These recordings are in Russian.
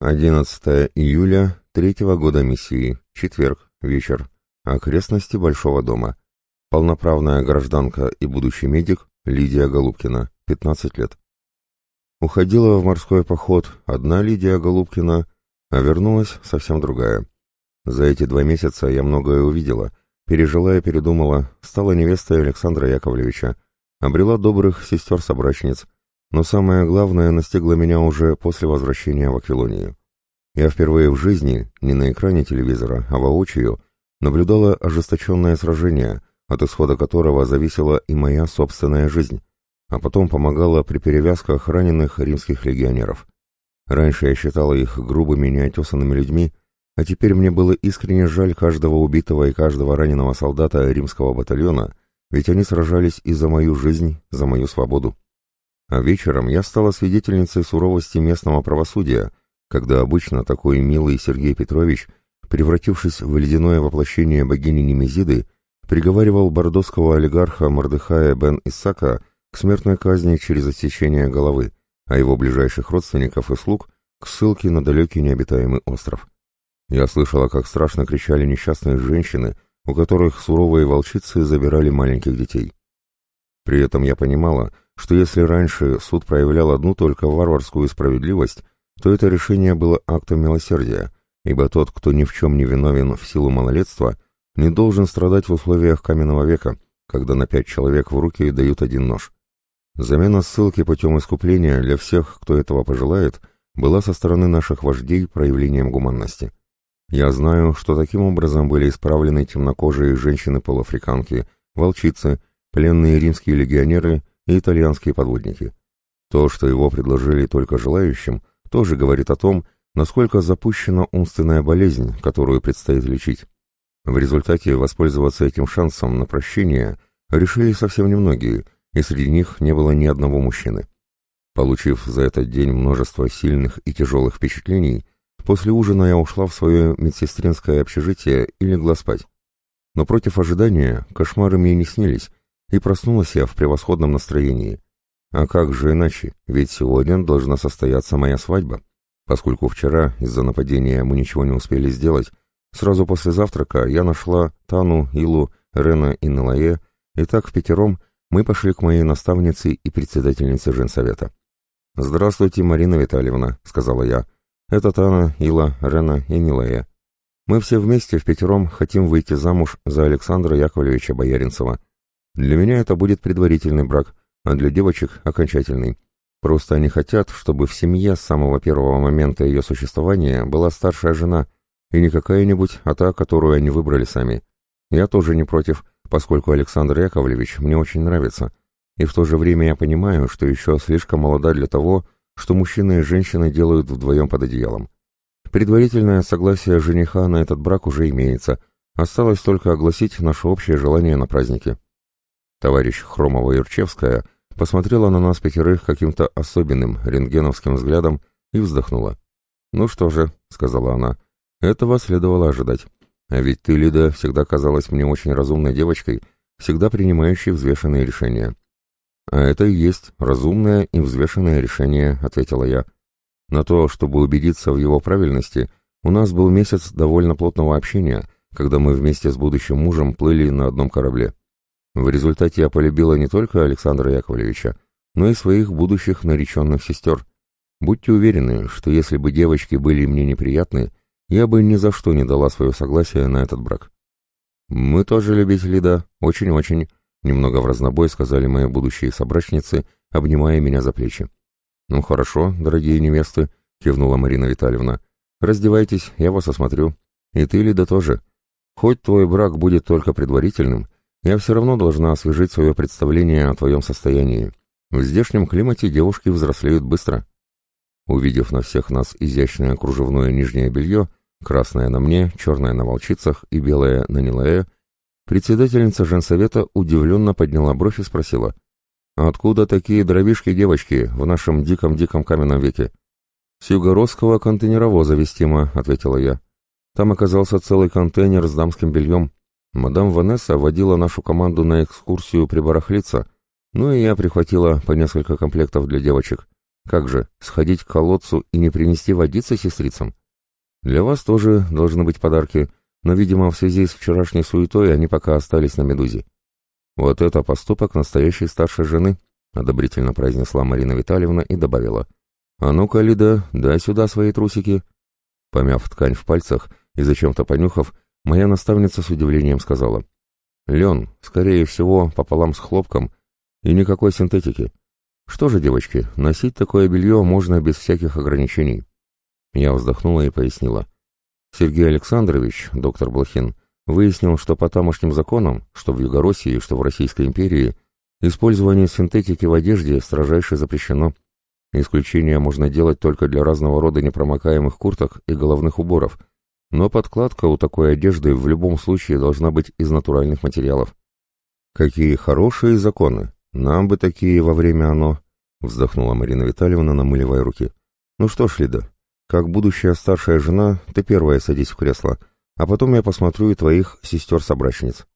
11 июля третьего года миссии, четверг, вечер, окрестности Большого дома. Полноправная гражданка и будущий медик Лидия Голубкина, 15 лет. Уходила в морской поход одна Лидия Голубкина, а вернулась совсем другая. За эти два месяца я многое увидела, пережила и передумала, стала невестой Александра Яковлевича, обрела добрых сестер-собрачниц, но самое главное настигло меня уже после возвращения в Аквилонию. Я впервые в жизни, не на экране телевизора, а воочию, наблюдала ожесточенное сражение, от исхода которого зависела и моя собственная жизнь, а потом помогала при перевязках раненых римских легионеров. Раньше я считала их грубыми, неотесанными людьми, а теперь мне было искренне жаль каждого убитого и каждого раненого солдата римского батальона, ведь они сражались и за мою жизнь, за мою свободу. А вечером я стала свидетельницей суровости местного правосудия, когда обычно такой милый Сергей Петрович, превратившись в ледяное воплощение богини Немезиды, приговаривал бордосского олигарха Мордыхая бен Исака к смертной казни через отсечение головы, а его ближайших родственников и слуг к ссылке на далекий необитаемый остров. Я слышала, как страшно кричали несчастные женщины, у которых суровые волчицы забирали маленьких детей. При этом я понимала, что если раньше суд проявлял одну только варварскую справедливость, то это решение было актом милосердия, ибо тот, кто ни в чем не виновен в силу малолетства, не должен страдать в условиях каменного века, когда на пять человек в руки дают один нож. Замена ссылки путем искупления для всех, кто этого пожелает, была со стороны наших вождей проявлением гуманности. Я знаю, что таким образом были исправлены темнокожие женщины-полуафриканки, волчицы, пленные римские легионеры и итальянские подводники. То, что его предложили только желающим, тоже говорит о том, насколько запущена умственная болезнь, которую предстоит лечить. В результате воспользоваться этим шансом на прощение решили совсем немногие, и среди них не было ни одного мужчины. Получив за этот день множество сильных и тяжелых впечатлений, после ужина я ушла в свое медсестринское общежитие и легла спать. Но против ожидания кошмары мне не снились, и проснулась я в превосходном настроении. А как же иначе, ведь сегодня должна состояться моя свадьба. Поскольку вчера из-за нападения мы ничего не успели сделать, сразу после завтрака я нашла Тану, Илу, Рена и Налае, и так в пятером мы пошли к моей наставнице и председательнице женсовета. «Здравствуйте, Марина Витальевна», — сказала я. «Это Тана, Ила, Рена и Нилая. Мы все вместе в пятером хотим выйти замуж за Александра Яковлевича Бояринцева. Для меня это будет предварительный брак, а для девочек — окончательный. Просто они хотят, чтобы в семье с самого первого момента ее существования была старшая жена, и не какая-нибудь, а та, которую они выбрали сами. Я тоже не против, поскольку Александр Яковлевич мне очень нравится, и в то же время я понимаю, что еще слишком молода для того, что мужчина и женщина делают вдвоем под одеялом. Предварительное согласие жениха на этот брак уже имеется, осталось только огласить наше общее желание на празднике. Товарищ Хромова-Юрчевская — посмотрела на нас пятерых каким-то особенным рентгеновским взглядом и вздохнула. «Ну что же», — сказала она, — «этого следовало ожидать. А ведь ты, Лида, всегда казалась мне очень разумной девочкой, всегда принимающей взвешенные решения». «А это и есть разумное и взвешенное решение», — ответила я. «На то, чтобы убедиться в его правильности, у нас был месяц довольно плотного общения, когда мы вместе с будущим мужем плыли на одном корабле. В результате я полюбила не только Александра Яковлевича, но и своих будущих нареченных сестер. Будьте уверены, что если бы девочки были мне неприятны, я бы ни за что не дала свое согласие на этот брак. «Мы тоже любители, да, очень-очень», — немного в разнобой сказали мои будущие собрачницы, обнимая меня за плечи. «Ну хорошо, дорогие невесты», — кивнула Марина Витальевна. «Раздевайтесь, я вас осмотрю. И ты, Лида, тоже. Хоть твой брак будет только предварительным, я все равно должна освежить свое представление о твоем состоянии. В здешнем климате девушки взрослеют быстро. Увидев на всех нас изящное кружевное нижнее белье, красное на мне, черное на волчицах и белое на Нилае, председательница женсовета удивленно подняла бровь и спросила, «Откуда такие дровишки девочки в нашем диком-диком каменном веке?» «С югородского контейнеровоза вестимо», — ответила я. «Там оказался целый контейнер с дамским бельем. Мадам Ванесса водила нашу команду на экскурсию прибарахлиться, ну и я прихватила по несколько комплектов для девочек. Как же, сходить к колодцу и не принести водицы сестрицам? Для вас тоже должны быть подарки, но, видимо, в связи с вчерашней суетой они пока остались на «Медузе». Вот это поступок настоящей старшей жены, одобрительно произнесла Марина Витальевна и добавила. А ну-ка, Лида, дай сюда свои трусики. Помяв ткань в пальцах и зачем-то понюхав, моя наставница с удивлением сказала. Лен, скорее всего, пополам с хлопком, и никакой синтетики. Что же, девочки, носить такое белье можно без всяких ограничений. Я вздохнула и пояснила. Сергей Александрович, доктор Блохин, выяснил, что по тамошним законам, что в Югороссии, что в Российской империи, использование синтетики в одежде строжайше запрещено. Исключение можно делать только для разного рода непромокаемых курток и головных уборов, но подкладка у такой одежды в любом случае должна быть из натуральных материалов. Какие хорошие законы! Нам бы такие во время оно, вздохнула Марина Витальевна, намыливая руки. Ну что ж, Лида, как будущая старшая жена, ты первая садись в кресло, а потом я посмотрю и твоих сестер-собрачниц.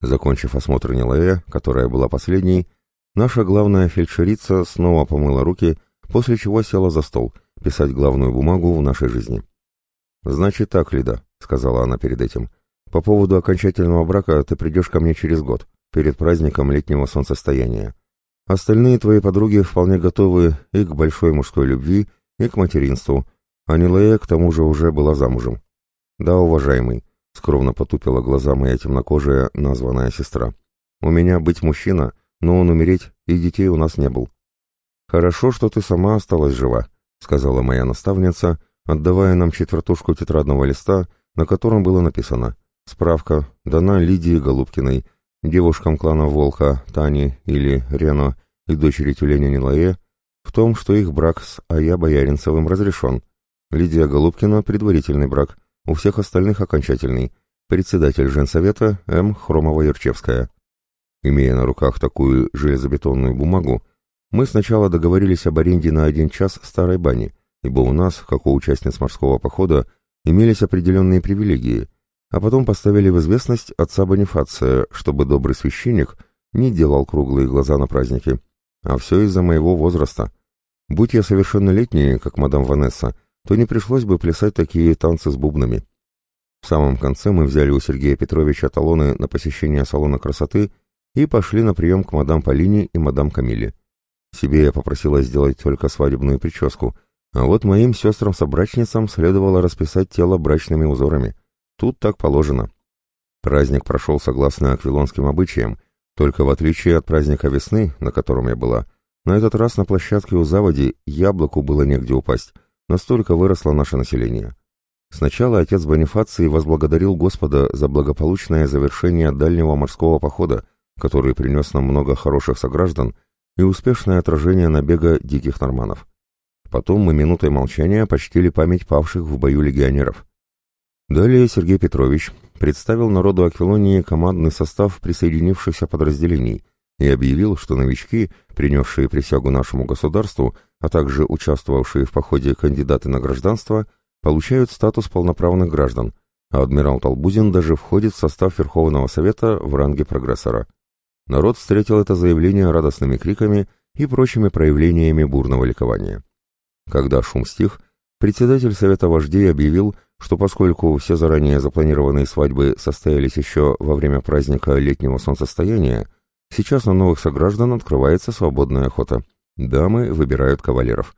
Закончив осмотр Нилая, которая была последней, наша главная фельдшерица снова помыла руки, после чего села за стол, писать главную бумагу в нашей жизни. «Значит так, Лида», — сказала она перед этим, — «по поводу окончательного брака ты придешь ко мне через год, перед праздником летнего солнцестояния. Остальные твои подруги вполне готовы и к большой мужской любви, и к материнству, а Нилея, к тому же, уже была замужем. «Да, уважаемый», — скромно потупила глаза моя темнокожая названная сестра. «У меня быть мужчина, но он умереть, и детей у нас не был». «Хорошо, что ты сама осталась жива», — сказала моя наставница, отдавая нам четвертушку тетрадного листа, на котором было написано «Справка, дана Лидии Голубкиной, девушкам клана Волка, Тани или Рено и дочери тюленя Нилае, в том, что их брак с Ая Бояринцевым разрешен, Лидия Голубкина – предварительный брак, у всех остальных окончательный. Председатель женсовета М. Хромова-Ярчевская. Имея на руках такую железобетонную бумагу, мы сначала договорились об аренде на один час старой бани, ибо у нас, как у участниц морского похода, имелись определенные привилегии, а потом поставили в известность отца Бонифация, чтобы добрый священник не делал круглые глаза на праздники. А все из-за моего возраста. Будь я совершеннолетний, как мадам Ванесса, то не пришлось бы плясать такие танцы с бубнами. В самом конце мы взяли у Сергея Петровича талоны на посещение салона красоты и пошли на прием к мадам Полине и мадам Камиле. Себе я попросила сделать только свадебную прическу, а вот моим сестрам-собрачницам следовало расписать тело брачными узорами. Тут так положено. Праздник прошел согласно аквилонским обычаям, только в отличие от праздника весны, на котором я была, на этот раз на площадке у заводи яблоку было негде упасть — Настолько выросло наше население. Сначала отец Бонифаций возблагодарил Господа за благополучное завершение дальнего морского похода, который принес нам много хороших сограждан и успешное отражение набега диких норманов. Потом мы минутой молчания почтили память павших в бою легионеров. Далее Сергей Петрович представил народу Аквилонии командный состав присоединившихся подразделений и объявил, что новички, принесшие присягу нашему государству, а также участвовавшие в походе кандидаты на гражданство, получают статус полноправных граждан, а адмирал Толбузин даже входит в состав Верховного Совета в ранге прогрессора. Народ встретил это заявление радостными криками и прочими проявлениями бурного ликования. Когда шум стих, председатель Совета вождей объявил, что поскольку все заранее запланированные свадьбы состоялись еще во время праздника летнего солнцестояния, сейчас на новых сограждан открывается свободная охота – Дамы выбирают кавалеров.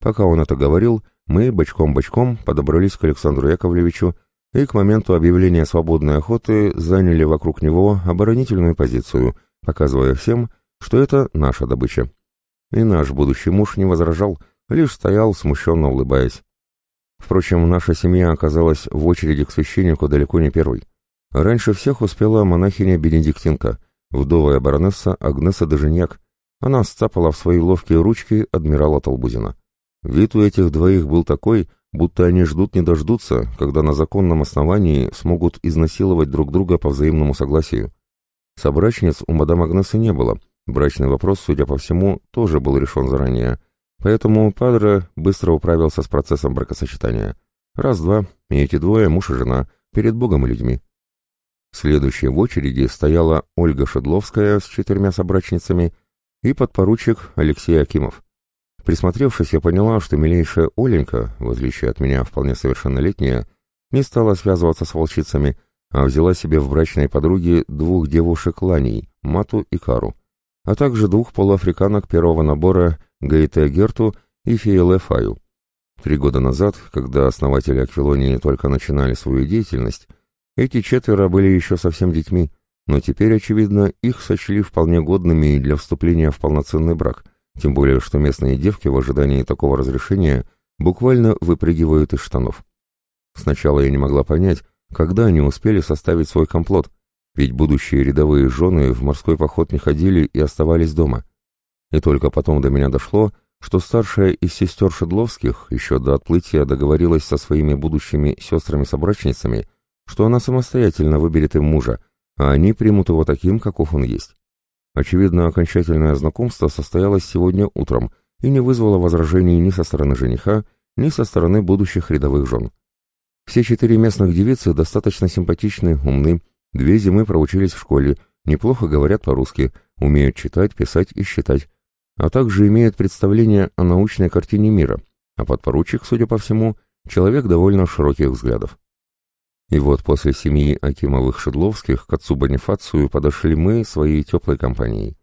Пока он это говорил, мы бочком-бочком подобрались к Александру Яковлевичу и к моменту объявления свободной охоты заняли вокруг него оборонительную позицию, показывая всем, что это наша добыча. И наш будущий муж не возражал, лишь стоял, смущенно улыбаясь. Впрочем, наша семья оказалась в очереди к священнику далеко не первой. Раньше всех успела монахиня Бенедиктинка, вдовая баронесса Агнеса Дежиньяк, она сцапала в свои ловкие ручки адмирала Толбузина. Вид у этих двоих был такой, будто они ждут не дождутся, когда на законном основании смогут изнасиловать друг друга по взаимному согласию. Собрачниц у мадам Агнесы не было, брачный вопрос, судя по всему, тоже был решен заранее, поэтому Падре быстро управился с процессом бракосочетания. Раз-два, и эти двое, муж и жена, перед Богом и людьми. Следующей в очереди стояла Ольга Шедловская с четырьмя собрачницами – и подпоручик Алексей Акимов. Присмотревшись, я поняла, что милейшая Оленька, в отличие от меня вполне совершеннолетняя, не стала связываться с волчицами, а взяла себе в брачной подруги двух девушек Ланей, Мату и Кару, а также двух полуафриканок первого набора Гаите Герту и Фиеле Фаю. Три года назад, когда основатели Аквилонии только начинали свою деятельность, эти четверо были еще совсем детьми, но теперь, очевидно, их сочли вполне годными для вступления в полноценный брак, тем более что местные девки в ожидании такого разрешения буквально выпрыгивают из штанов. Сначала я не могла понять, когда они успели составить свой комплот, ведь будущие рядовые жены в морской поход не ходили и оставались дома. И только потом до меня дошло, что старшая из сестер Шедловских еще до отплытия договорилась со своими будущими сестрами-собрачницами, что она самостоятельно выберет им мужа, а они примут его таким, каков он есть. Очевидно, окончательное знакомство состоялось сегодня утром и не вызвало возражений ни со стороны жениха, ни со стороны будущих рядовых жен. Все четыре местных девицы достаточно симпатичны, умны, две зимы проучились в школе, неплохо говорят по-русски, умеют читать, писать и считать, а также имеют представление о научной картине мира, а подпоручик, судя по всему, человек довольно широких взглядов. И вот после семьи Акимовых-Шедловских к отцу Бонифацию подошли мы своей теплой компанией.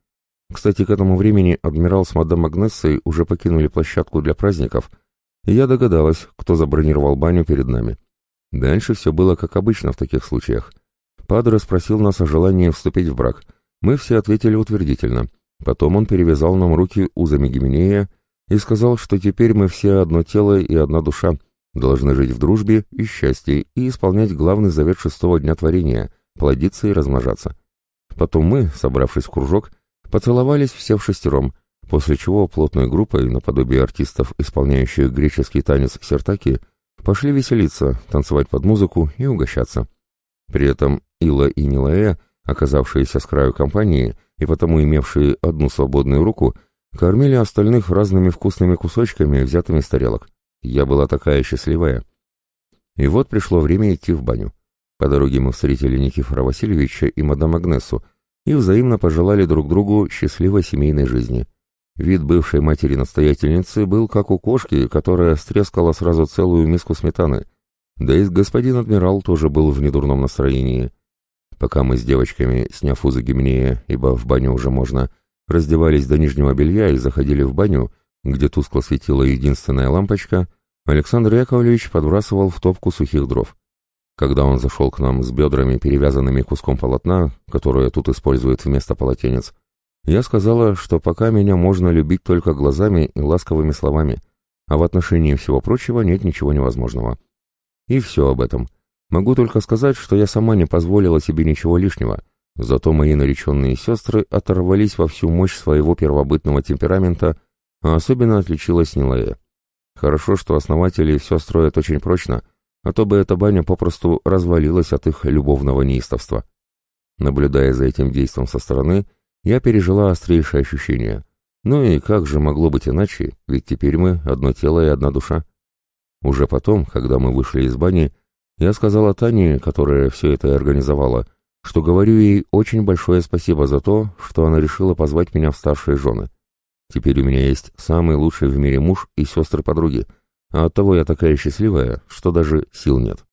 Кстати, к этому времени адмирал с мадам Агнессой уже покинули площадку для праздников, и я догадалась, кто забронировал баню перед нами. Дальше все было как обычно в таких случаях. Падре спросил нас о желании вступить в брак. Мы все ответили утвердительно. Потом он перевязал нам руки узами Гименея и сказал, что теперь мы все одно тело и одна душа, должны жить в дружбе и счастье и исполнять главный завет шестого дня творения — плодиться и размножаться. Потом мы, собравшись в кружок, поцеловались все в шестером, после чего плотной группой, наподобие артистов, исполняющих греческий танец сертаки, пошли веселиться, танцевать под музыку и угощаться. При этом Ила и Нилаэ, оказавшиеся с краю компании и потому имевшие одну свободную руку, кормили остальных разными вкусными кусочками, взятыми с тарелок. Я была такая счастливая. И вот пришло время идти в баню. По дороге мы встретили Никифора Васильевича и мадам Агнесу и взаимно пожелали друг другу счастливой семейной жизни. Вид бывшей матери-настоятельницы был как у кошки, которая стрескала сразу целую миску сметаны. Да и господин адмирал тоже был в недурном настроении. Пока мы с девочками, сняв узы гимнея, ибо в баню уже можно, раздевались до нижнего белья и заходили в баню, где тускло светила единственная лампочка, Александр Яковлевич подбрасывал в топку сухих дров. Когда он зашел к нам с бедрами, перевязанными куском полотна, которое тут использует вместо полотенец, я сказала, что пока меня можно любить только глазами и ласковыми словами, а в отношении всего прочего нет ничего невозможного. И все об этом. Могу только сказать, что я сама не позволила себе ничего лишнего, зато мои нареченные сестры оторвались во всю мощь своего первобытного темперамента, а особенно отличилась Нилая. Хорошо, что основатели все строят очень прочно, а то бы эта баня попросту развалилась от их любовного неистовства. Наблюдая за этим действом со стороны, я пережила острейшее ощущение. Ну и как же могло быть иначе, ведь теперь мы одно тело и одна душа. Уже потом, когда мы вышли из бани, я сказала Тане, которая все это организовала, что говорю ей очень большое спасибо за то, что она решила позвать меня в старшие жены. Теперь у меня есть самый лучший в мире муж и сестры-подруги, а оттого я такая счастливая, что даже сил нет.